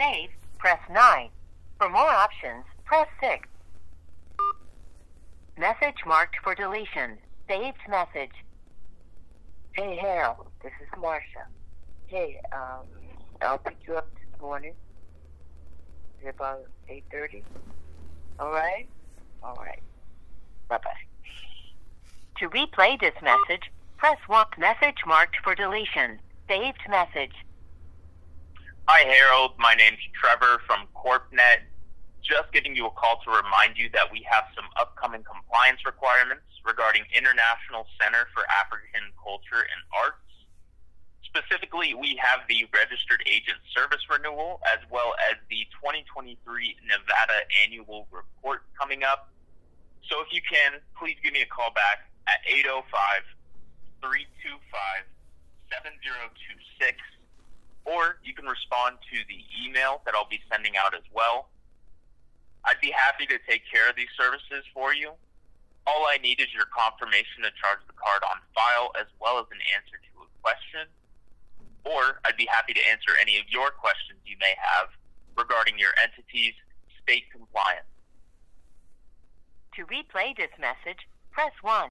save, press 9. For more options, press 6. Message marked for deletion. Saved message. Hey, Harold, this is Marcia. Hey, um, I'll pick you up this morning. It's about 8.30. All right? All right. Bye-bye. To replay this message, press 1. Message marked for deletion. Saved message. Hi, Harold. My name's Trevor from CorpNet. Just giving you a call to remind you that we have some upcoming compliance requirements regarding International Center for African Culture and Arts. Specifically, we have the Registered Agent Service Renewal as well as the 2023 Nevada Annual Report coming up. So if you can, please give me a call back at 805 325 7026 or you can respond to the email that I'll be sending out as well. I'd be happy to take care of these services for you. All I need is your confirmation to charge the card on file as well as an answer to a question. Or I'd be happy to answer any of your questions you may have regarding your entity's state compliance. To replay this message, press 1.